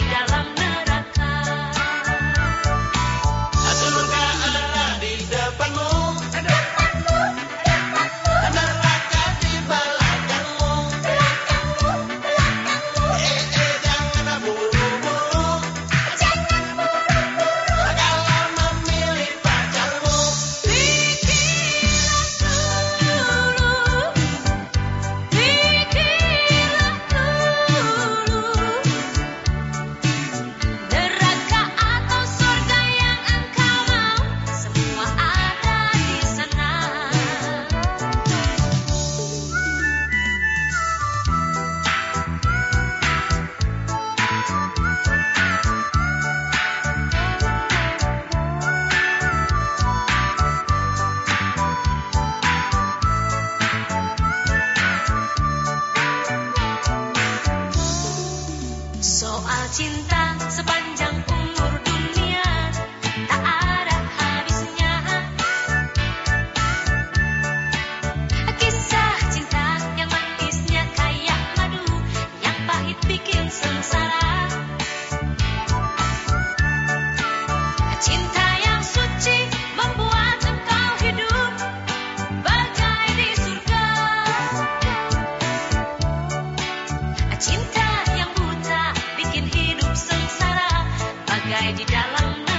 Navidad. Cinta jalan